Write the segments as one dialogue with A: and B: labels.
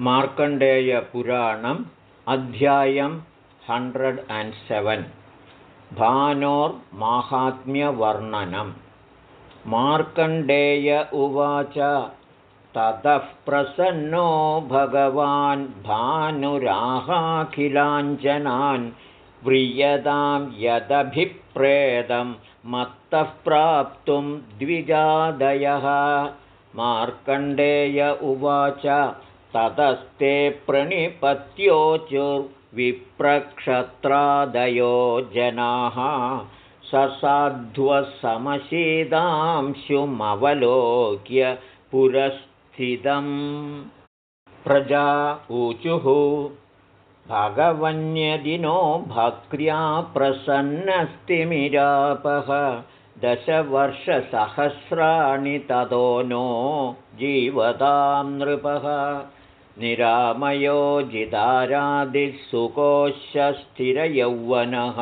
A: मार्कण्डेयपुराणम् अध्यायं hundred and seven. भानोर्माहात्म्यवर्णनं मार्कण्डेय उवाच ततः प्रसन्नो भगवान् भानुराहाखिलाञ्जनान् व्रियतां यदभिप्रेदं मत्तः प्राप्तुं द्विजादयः. मार्कण्डेय उवाच ततस्ते प्रणिपत्योचुर्विप्रक्षत्रादयो जनाः ससाध्वसमशीदांशुमवलोक्य पुरस्थितम्। प्रजा ऊचुः। भगवन्यदिनो भक्र्या प्रसन्नस्तिमिरापः। दशवर्षसहस्राणि ततो नो जीवतां नृपः निरामयोजितारादिसुकोशस्थिरयौवनः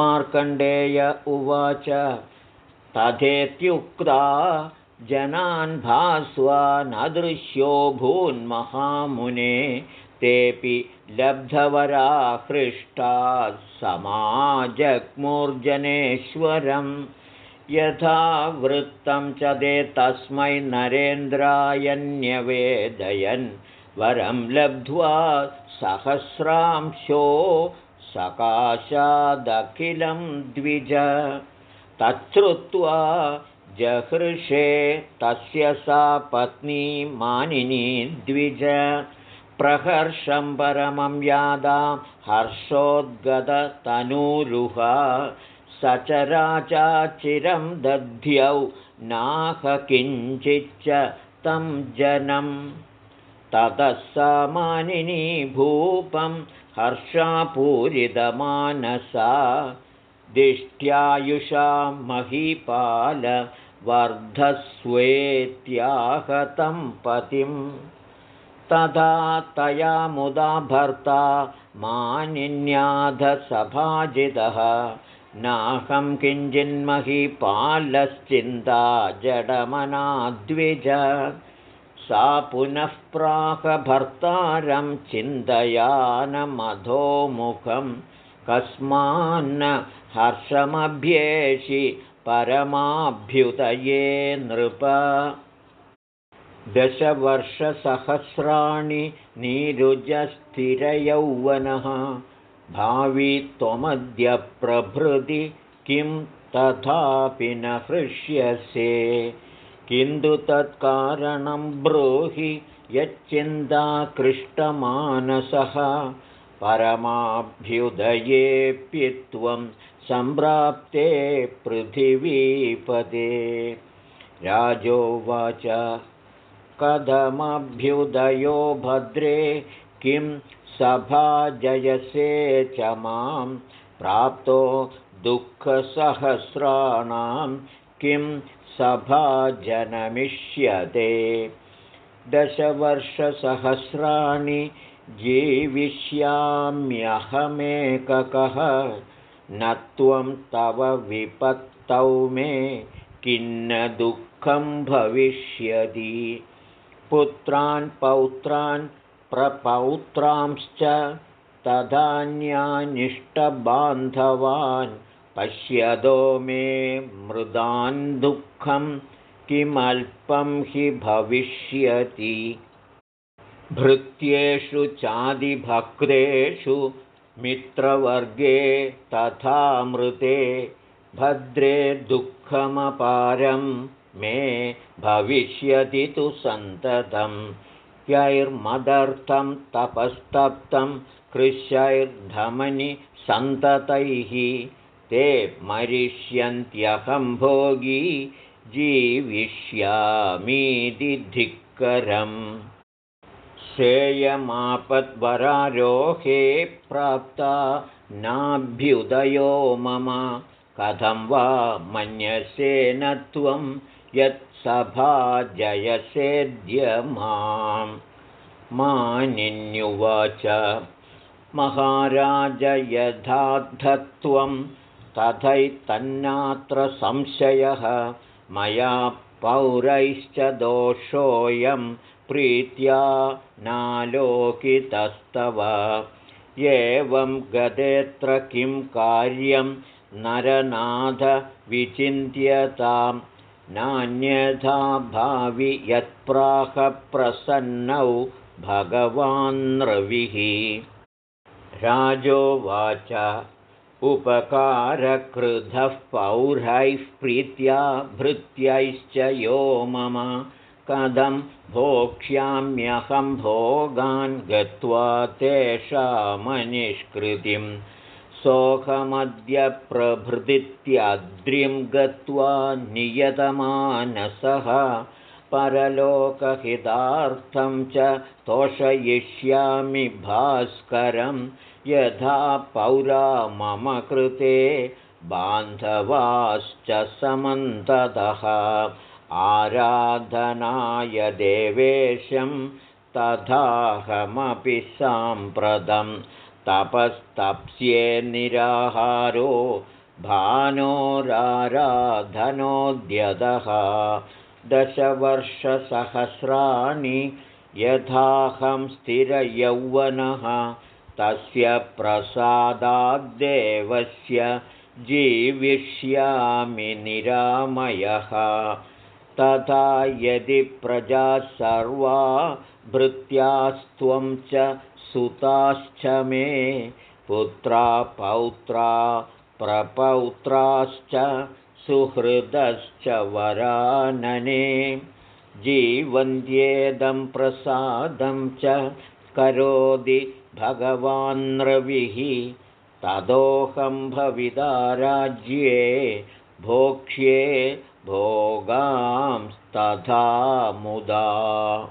A: मार्कण्डेय उवाच तथेत्युक्ता जनान् भास्वा नदृश्यो भून्महामुने तेऽपि लब्धवराहृष्टाः समाजग्मुर्जनेश्वरम् यथा वृत्तं च ते तस्मै नरेन्द्रायन्यवेदयन् वरं लब्ध्वा सहस्रांशो सकाशादखिलं द्विज। तच्छ्रुत्वा जहृषे तस्य सा पत्नी मानिनी द्विज। प्रहर्षं परमं यादा हर्षोद्गततनूरुहा सचराचाचिरं दध्यौ नाह किञ्चिच्च तं जनं ततः सामानिनी भूपं हर्षापूरितमानसा दिष्ट्यायुषा महीपालवर्धस्वेत्याहतं पतिं तथा तया मुदा भर्ता मानिन्याधसभाजितः नाहं किञ्चिन्महीपालश्चिन्ता जडमनाद्विज। सा पुनः प्राहभर्तारं चिन्तयानमधोमुखं। कस्मान्न हर्षमभ्येषि परमाभ्युदये नृप। दशवर्षसहस्राणि नीरुजस्थिरयौवनः भावि त्वमद्य प्रभृति किं तथापि न हृष्यसे। किन्तु तत्कारणं ब्रूहि यच्चिन्ताकृष्टमानसः परमाभ्युदयेऽप्यत्वं सम्प्राप्ते पृथिवीपदे। राजोवाच कथमभ्युदयो भद्रे किं सभाजयसे च मां प्राप्तो दुःखसहस्राणां किं सभाजनमिष्यते दशवर्षसहस्राणि जीविष्याम्यहमेककः न त्वं तव विपत्तौ मे किन्न दुःखं भविष्यति। पुत्रान् पौत्रान् प्रपौत्रांश्च तदान्यानिष्टबान्धवान् पश्यदो मे मृदान् दुःखं किमल्पं हि भविष्यति। भृत्येषु चादिभक्तेषु मित्रवर्गे तथा मृते भद्रे दुःखमपारं मे भविष्यति तु सन्ततम् यैर्मदर्थं तपस्तप्तं कृशैर्धमनि सन्ततैः ते मरिष्यन्त्यहं भोगी जीविष्यामीति धिक्करम् सेयमापद्वरारोहे प्राप्ता नाभ्युदयो मम कथं वा मन्यसे न त्वं यत् सभा जयसेद्य मां मानिन्युवाच महाराज यथार्थत्वं तथैतन्नात्र संशयः मया पौरैश्च दोषोऽयं प्रीत्या नालोकितस्तव। एवं गतेऽत्र किं कार्यं नरनाथविचिन्त्यतां नान्यथा भावि यत्प्राहप्रसन्नौ भगवान्नृविः राजोवाच उपकारकृधः पौरैः प्रीत्या भृत्यैश्च यो मम। कथं भोक्ष्याम्यहं भोगान् गत्वा तेषामनिष्कृतिं सोऽहमद्य प्रभृतित्याद्रिं गत्वा नियतमानसः परलोकहितार्थं च तोषयिष्यामि भास्करं। यथा पौरा मम कृते बान्धवाश्च समन्ततः। आराधनाय देवेशं तथाहमपि साम्प्रतं तपस्तप्स्ये निराहारो भानोराराधनोद्यतः दशवर्षसहस्राणि यथाहं स्थिरयौवनः तस्य प्रसादाद्देवस्य जीविष्यामि निरामयः तथा यदि प्रजाः सर्वा भृत्यास्त्वं च सुताश्च मे पुत्रा पौत्रा प्रपौत्राश्च सुहृदश्च वरानने जीवन्त्येदं प्रसादं च करोति तदोऽहं भविता राज्ये भोक्ष्ये भोगांस्तथा मुदा।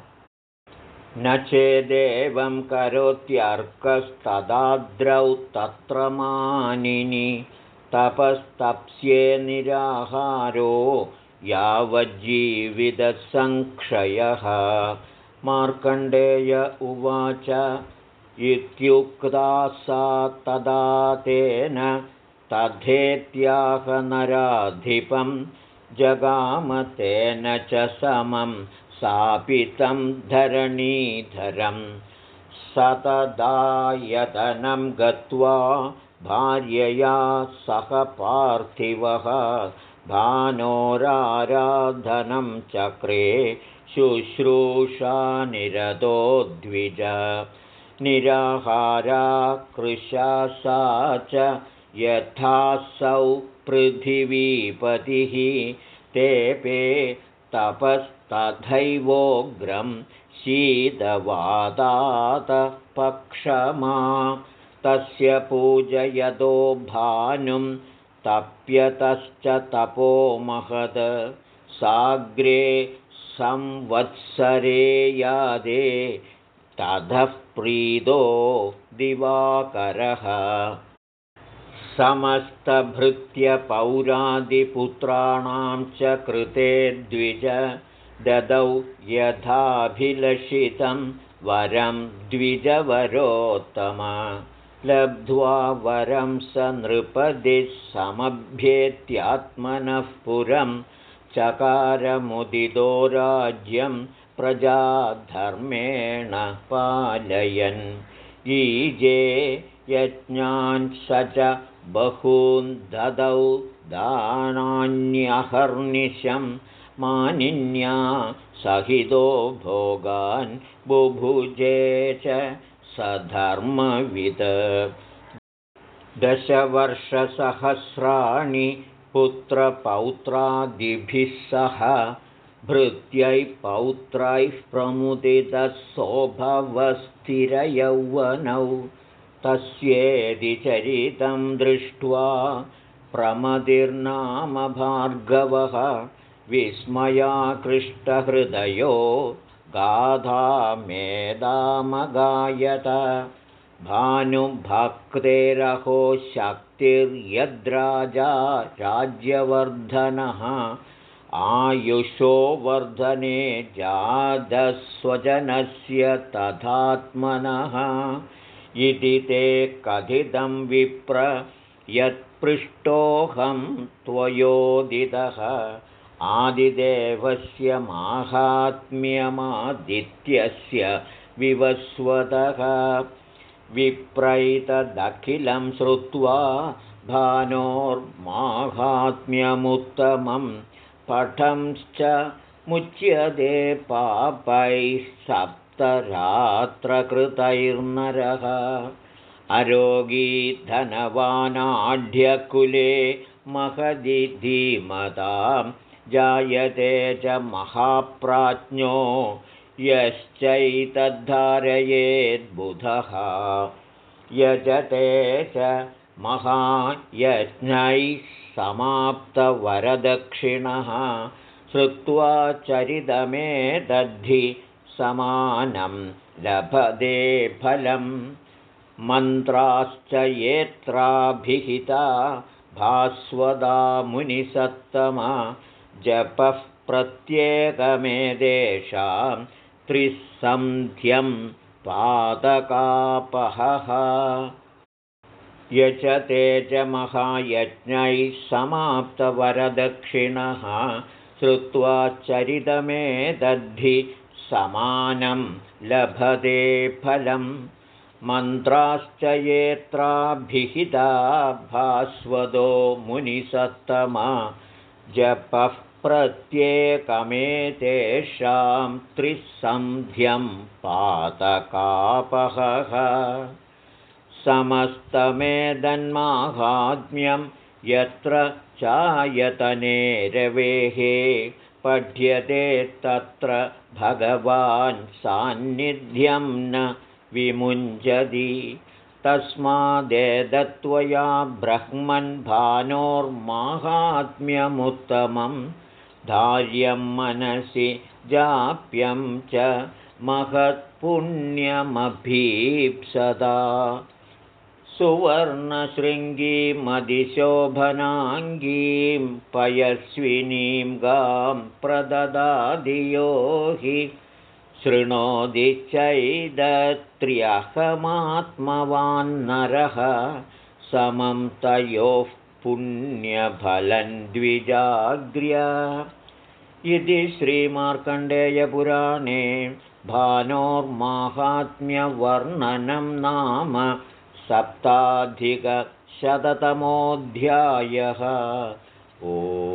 A: न चेदेवं करोत्यर्कस्तदाद्रौ तत्र मानिनि तपस्तप्स्ये निराहारो यावज्जीवितसंक्षयः मार्कण्डेय उवाच इत्युक्ता सा तदा तेन तथेत्याहनराधिपं जगामतेन च समं सापितं धरणीधरं सतदायतनं गत्वा भार्यया सह पार्थिवः भानोराराधनं चक्रे शुश्रूषानिरतो द्विज। निराहारा कृशा सा च यथासौ पृथिवीपतिः तेपे तपस्तथैवोग्रं शीतवादातपक्षमा तस्य पूजयदो भानुं तप्यतश्च तपो महद। साग्रे संवत्सरे यादे ततः प्रीदो दिवाकरः समस्तभृत्यपौरादिपुत्राणां च कृते द्विज ददौ यथाभिलषितं वरं द्विजवरोत्तम। लब्ध्वा वरं स नृपदिः समभ्येत्यात्मनः पुरं चकारमुदितो राज्यं प्रजाधर्मेण पालयन्। ईजे यज्ञान् स च बहून् ददौ दानान्यहर्निशं मानिन्या सहितो भोगान् बुभुजे च सधर्मविद। दशवर्षसहस्राणि पुत्रपौत्रादिभिः सह भृत्यैः पौत्रैः प्रमुदितः सोऽभवस्थिरयौवनौ तस्येदि चरितं दृष्ट्वा प्रमदिर्नामभार्गवः विस्मयाकृष्टहृदयो गाधामेदामगायत भानुभक्तेरहो शक्तिर्यद्राजा राज्यवर्धनः आयुषो वर्धने जातस्वजनस्य तथात्मनः इति ते कथितं विप्र यत्पृष्टोऽहं त्वयोदितः आदिदेवस्य माहात्म्यमादित्यस्य विवस्वतः विप्रैतदखिलं श्रुत्वा भानोर्माहात्म्यमुत्तमं पठंश्च मुच्यते पापैः सप्तरात्रकृतैर्नरः। अरोगी धनवानाढ्यकुले महदि धीमतां जायते च महाप्राज्ञो। यश्चैतद्धारयेद्बुधः। यजते च महायज्ञैः समाप्तवरदक्षिणः। श्रुत्वा चरितमेदद्धि समानं लभदे फलम्। मन्त्राश्च येत्राभिहिता भास्वदा मुनिसत्तमा। जपः प्रत्येकमेदेशां त्रिसन्ध्यं पादकापहः। यचते च महायज्ञैः समाप्तवरदक्षिणः श्रुत्वा चरितमेदद्धि समानं लभते फलम् मन्त्राश्च येत्राभिहिता भास्वदो मुनिसत्तमा जपः प्रत्येकमेतेषां त्रिसन्ध्यं पातकापहः समस्तमेदन्माहात्म्यं यत्र चायतने रवेः पठ्यते तत्र भगवान् सान्निध्यं न विमुञ्जति। तस्मादेदत्वया ब्रह्मन् भानोर्माहात्म्यमुत्तमं धार्यं मनसि जाप्यं च महत्पुण्यमभीप्सदा सुवर्णशृङ्गीमदिशोभनाङ्गीं पयस्विनीं गां प्रददादियो हि शृणोति चैदत्र्यहमात्मवान्नरः समं तयोः पुण्यफलन्द्विजाग्र्य इति श्रीमार्कण्डेयपुराणे भानोर्माहात्म्यवर्णनं नाम सप्ताधिकशततमोऽध्यायः। ओ